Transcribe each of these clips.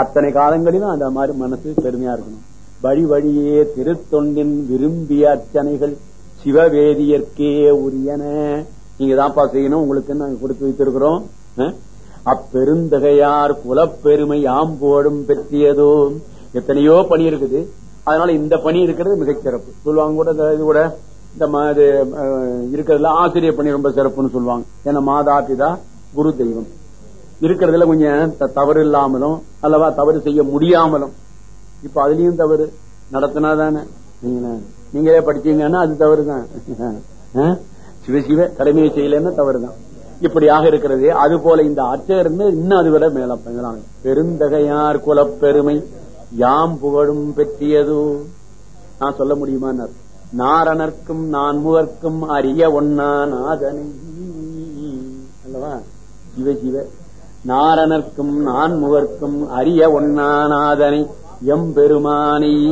அத்தனை காலங்களிலும் அந்த மாதிரி மனசு பெருமையா இருக்கணும். வழி வழியே திருத்தொண்டின் விரும்பிய அர்ச்சனைகள் சிவவேதியர்க்கே உரியன. நீங்க தான்ப்பா செய்யணும் உங்களுக்கு நாங்க கொடுத்து வைத்திருக்கிறோம்? அப்பெருந்தகையார் குலப்பெருமை ஆம்போடும் பெற்றியதோ. எத்தனையோ பணி இருக்குது. அதனால இந்த பணி இருக்கிறது மிகச் சிறப்பு. சொல்லுவாங்க கூட இது கூட இந்த மாதிரி இருக்கிறதுல ஆசிரியர் பணி ரொம்ப சிறப்புன்னு சொல்லுவாங்க. ஏன்னா மாதா பிதா குரு தெய்வம். இருக்கிறதுல கொஞ்சம் தவறு இல்லாமலும் அல்லவா தவறு செய்ய முடியாமலும். இப்ப அதுலயும் தவறு. நடத்தினா தானே நீங்களே படிச்சீங்கன்னா அது தவறு தான் சிவசிவ கடமையை செய்யலன்னா தவறு தான் இப்படியாக இருக்கிறது. அது போல இந்த அச்சகருமே இன்னும் அது விட மேல மேலான பெருந்தகையார் குலப்பெருமை. யாம் புகழும் பெற்றியதோ. நான் சொல்ல முடியுமா நாரணர்க்கும் நான் முகர்க்கும் அரிய ஒன்னா நாதனை. அல்லவா? சிவ சிவ நாரணர்க்கும் நான் முகர்க்கும் அரிய ஒன்னானாதனை எம்பெருமானை.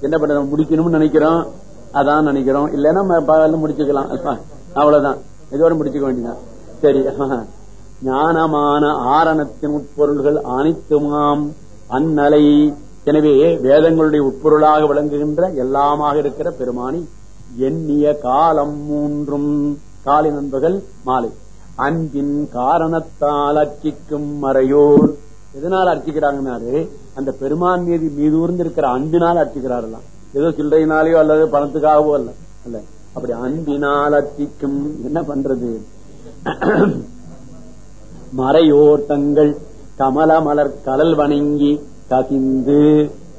என்ன பண்ற முடிக்கணும்னு நினைக்கிறோம். அதான் நினைக்கிறோம். இல்லைன்னா ம- முடிச்சுக்கலாம். அவ்வளவுதான். இதோட முடிச்சுக்க வேண்டியதான் சரி. ஞானமான ஆரணத்தின் உட்பொருள்கள் அனைத்துமாம். அந்நலை. எனவே வேதங்களுடைய உட்பொருளாக விளங்குகின்ற எல்லாமாக இருக்கிற பெருமானி எண்ணிய காலம் மூன்றும். காலை நண்பகல் மாலை. அன்பின் காரணத்தால் அர்ச்சிக்கும் மறையோர். எதனால் அர்ச்சிக்கிறாங்கன்னாரு அந்த பெருமான் மீது மீதூர்ந்து இருக்கிற அன்பினால் அர்ச்சிக்கிறார்களாம். ஏதோ சில்லறையினாலேயோ அல்லது பணத்துக்காகவோ அல்ல அல்ல. அப்படி அன்பினால் அர்ச்சிக்கும் என்ன பண்றது? மறையோர் தங்கள் கமல மலர் கடல் வணங்கி கசிந்து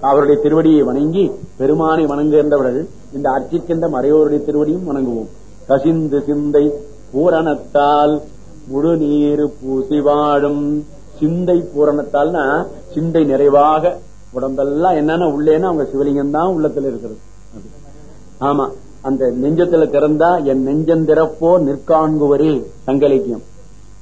அவருடைய திருவடியை வணங்கி பெருமானை வணங்குகின்றவர்கள் இந்த அர்ச்சிக்கின்ற மறையோருடைய திருவடியும் வணங்குவோம். கசிந்து சிந்தை பூரணத்தால் முழு நீர் பூசி வாழும். சிந்தை பூரணத்தால்னா சிந்தை நிறைவாக உடம்பெல்லாம் என்னன்னா உள்ளேன்னா அவங்க சிவலிங்கம் தான் உள்ளத்துல இருக்கிறது. ஆமா அந்த நெஞ்சத்துல திறந்தா என் நெஞ்சம் திறப்போ நிற்காண்குவரே சங்கலிக்கியம்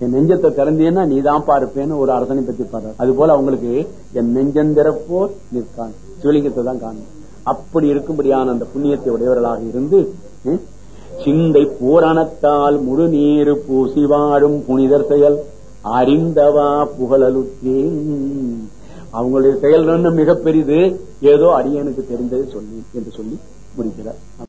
என் நெஞ்சத்தை திறந்தீன்னா நீ தான் பார்ப்பேன்னு ஒரு அரசனை பத்தி பாரு அது போல அவங்களுக்கு என் நெஞ்சம் திறப்போ நிற்கான். சிவலிங்கத்தை தான் காணும். அப்படி இருக்கும்படியான அந்த புண்ணியத்தை உடையவர்களாக இருந்து சிந்தை பூரணத்தால் முழு பூசி வாழும் புனிதர் செயல். அறிந்தவா புகழலுற்றேன் அவங்களுடைய செயல் மிக மிகப்பெரிது. ஏதோ அடியனுக்கு தெரிந்தது சொல்லி என்று சொல்லி முடிக்கிறார்.